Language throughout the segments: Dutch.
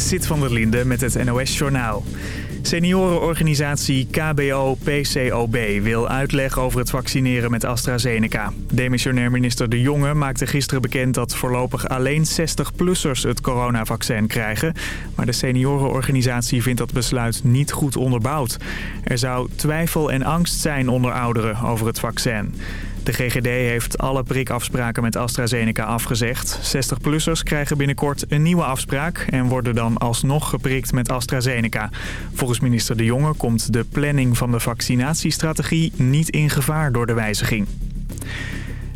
Sit van der Linde met het NOS-journaal. Seniorenorganisatie KBO-PCOB wil uitleg over het vaccineren met AstraZeneca. Demissionair minister De Jonge maakte gisteren bekend dat voorlopig alleen 60-plussers het coronavaccin krijgen. Maar de seniorenorganisatie vindt dat besluit niet goed onderbouwd. Er zou twijfel en angst zijn onder ouderen over het vaccin. De GGD heeft alle prikafspraken met AstraZeneca afgezegd. 60-plussers krijgen binnenkort een nieuwe afspraak en worden dan alsnog geprikt met AstraZeneca. Volgens minister De Jonge komt de planning van de vaccinatiestrategie niet in gevaar door de wijziging.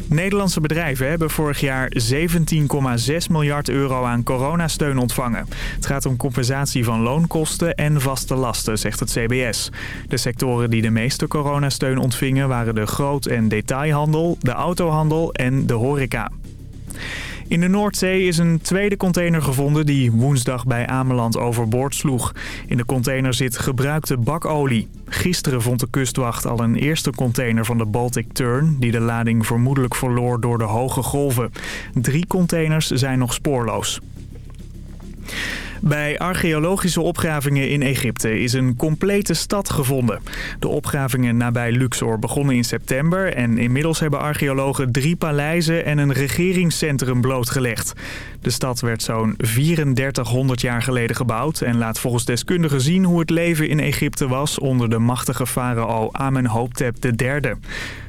Nederlandse bedrijven hebben vorig jaar 17,6 miljard euro aan coronasteun ontvangen. Het gaat om compensatie van loonkosten en vaste lasten, zegt het CBS. De sectoren die de meeste coronasteun ontvingen waren de groot- en detailhandel, de autohandel en de horeca. In de Noordzee is een tweede container gevonden die woensdag bij Ameland overboord sloeg. In de container zit gebruikte bakolie. Gisteren vond de kustwacht al een eerste container van de Baltic Turn... die de lading vermoedelijk verloor door de hoge golven. Drie containers zijn nog spoorloos. Bij archeologische opgravingen in Egypte is een complete stad gevonden. De opgravingen nabij Luxor begonnen in september... en inmiddels hebben archeologen drie paleizen en een regeringscentrum blootgelegd. De stad werd zo'n 3400 jaar geleden gebouwd... en laat volgens deskundigen zien hoe het leven in Egypte was... onder de machtige farao Amenhotep III.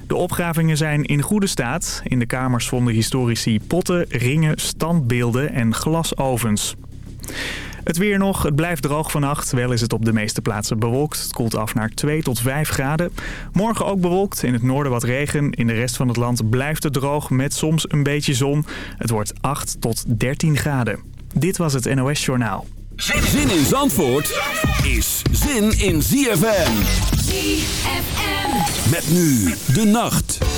De opgravingen zijn in goede staat. In de kamers vonden historici potten, ringen, standbeelden en glasovens. Het weer nog, het blijft droog vannacht. Wel is het op de meeste plaatsen bewolkt. Het koelt af naar 2 tot 5 graden. Morgen ook bewolkt, in het noorden wat regen. In de rest van het land blijft het droog met soms een beetje zon. Het wordt 8 tot 13 graden. Dit was het NOS Journaal. Zin in Zandvoort is zin in ZFM. ZFM. Met nu de nacht.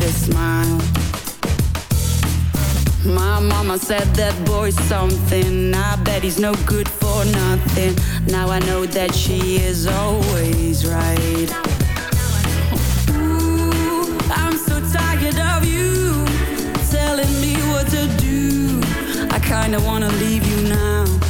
with a smile. My mama said that boy's something. I bet he's no good for nothing. Now I know that she is always right. Ooh, I'm so tired of you telling me what to do. I kinda wanna leave you now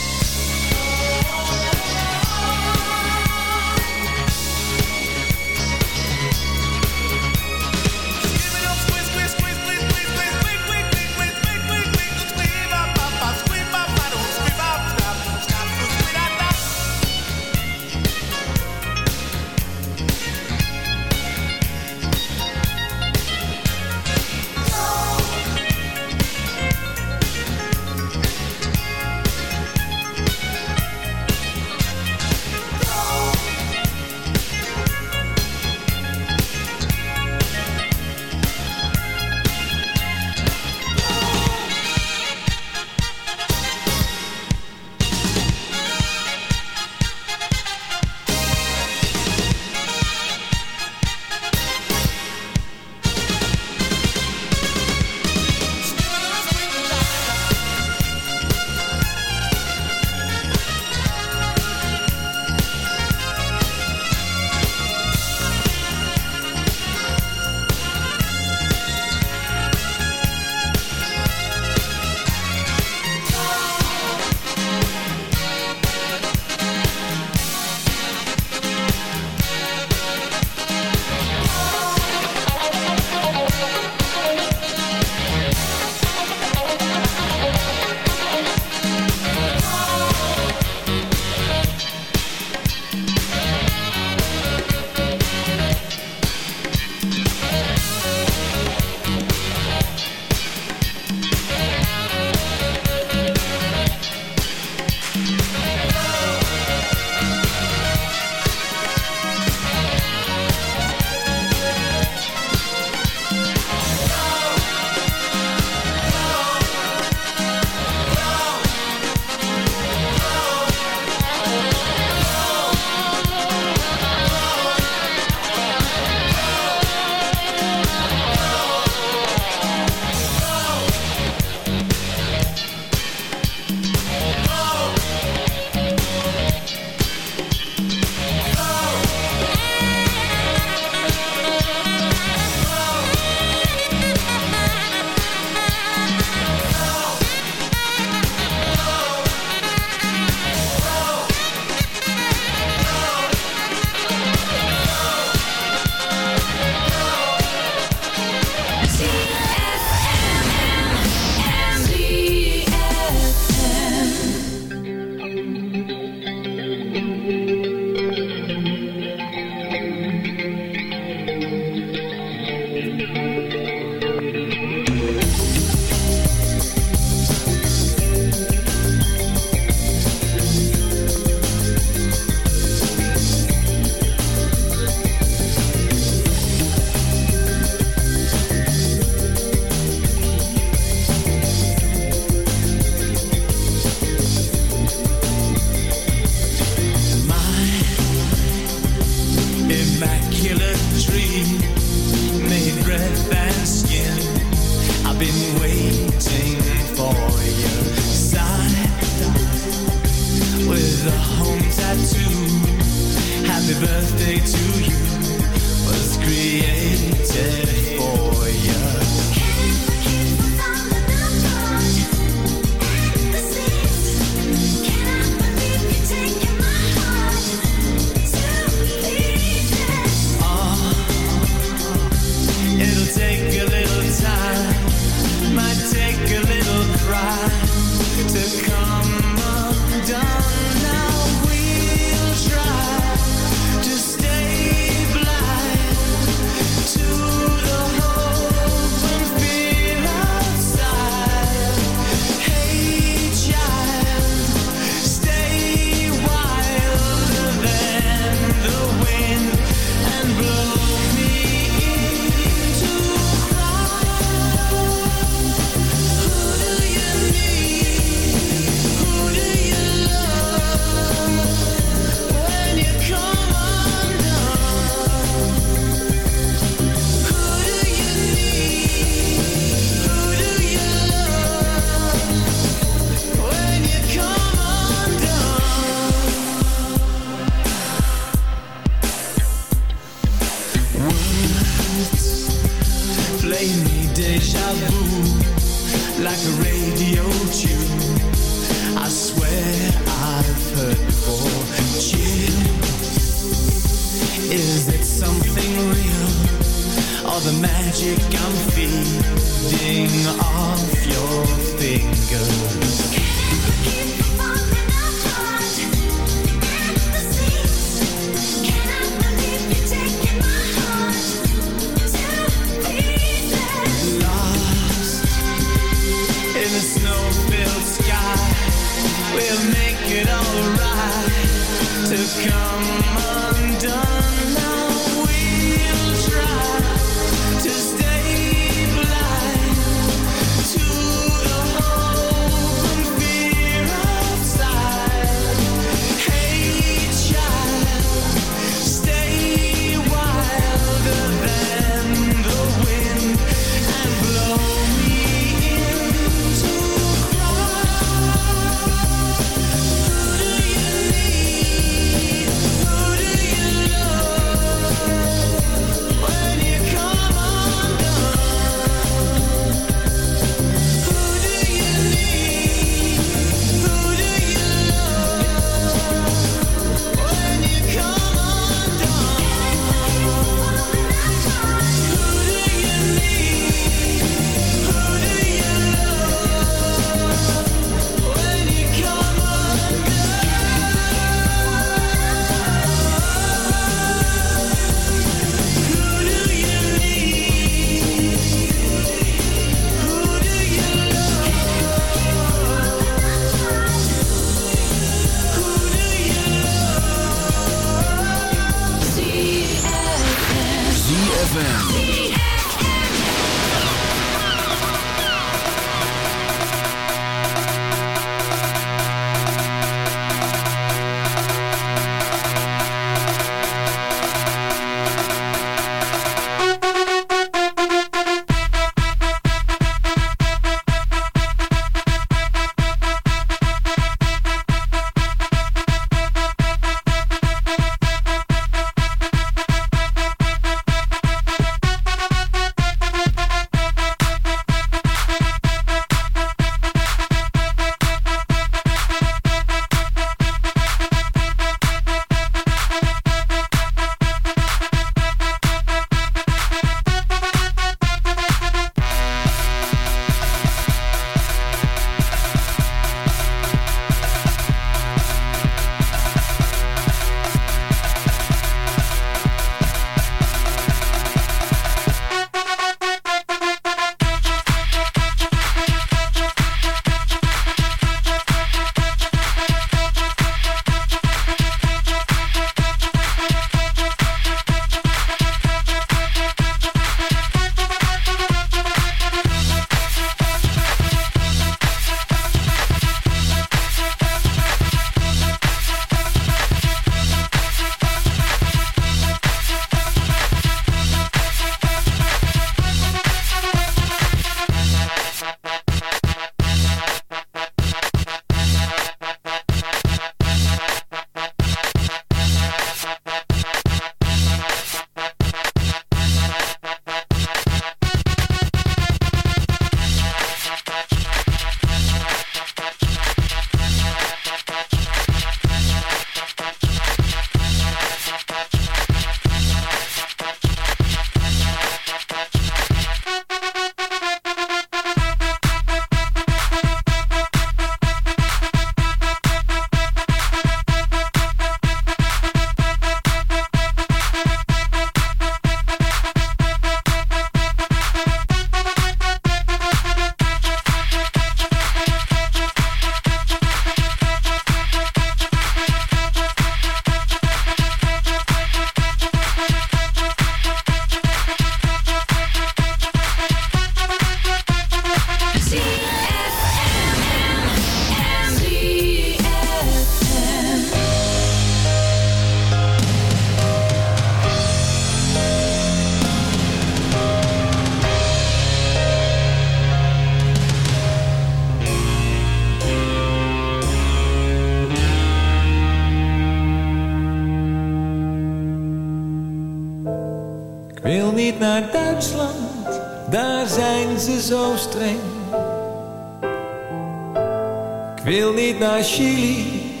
Naar Chili,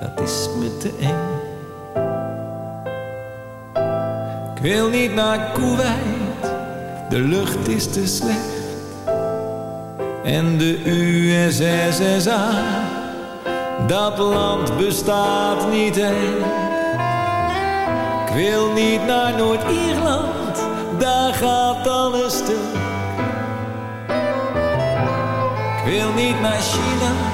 dat is me te eng. Ik wil niet naar Kuwait, de lucht is te slecht. En de USSSA, dat land bestaat niet echt. Ik wil niet naar Noord-Ierland, daar gaat alles stuk. Ik wil niet naar China,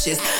bitches.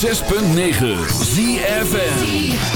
106.9 ZFN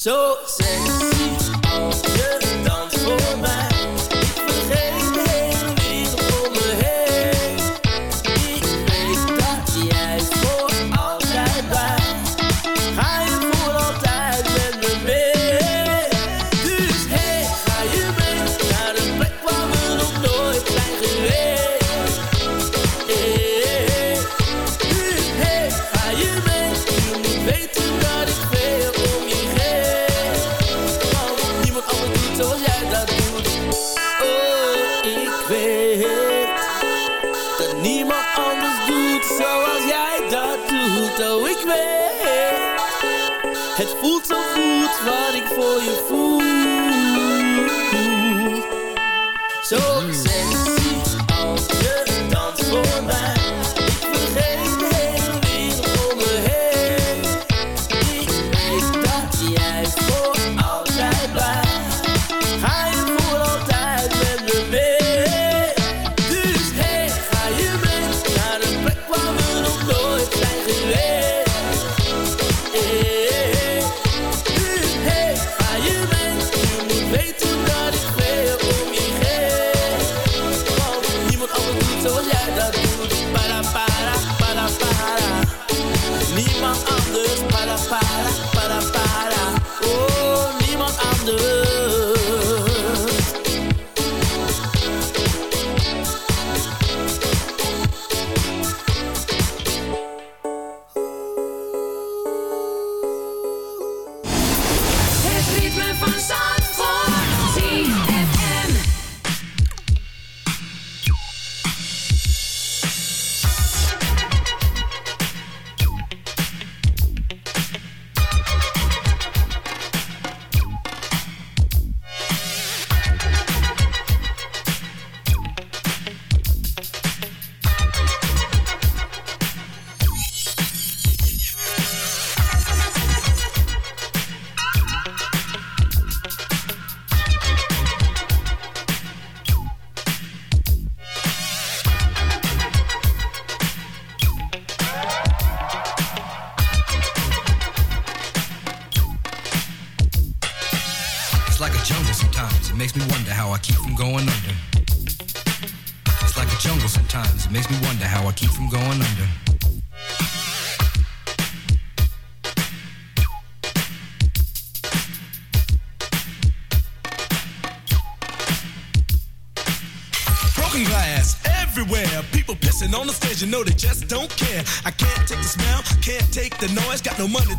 So say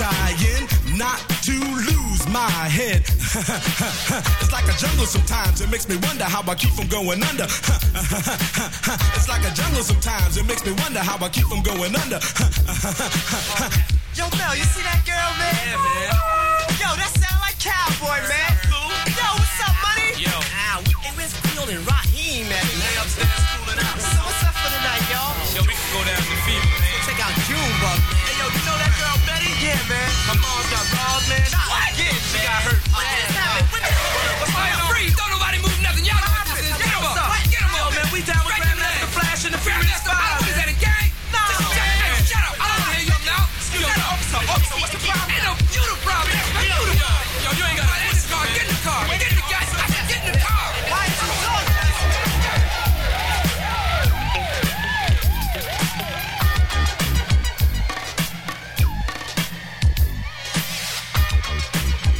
I'm trying not to lose my head. it's like a jungle sometimes, it makes me wonder how I keep from going under. it's like a jungle sometimes, it makes me wonder how I keep from going under. Yo, Mel, you see that girl, man? Yeah, man. Yo, that sound like cowboy, man. Yo, what's up, money? Yo. Ah, we, hey, where's Field and Raheem at? They upstairs My mom's got robbed, man. What? Yeah, she got hurt. What? What the-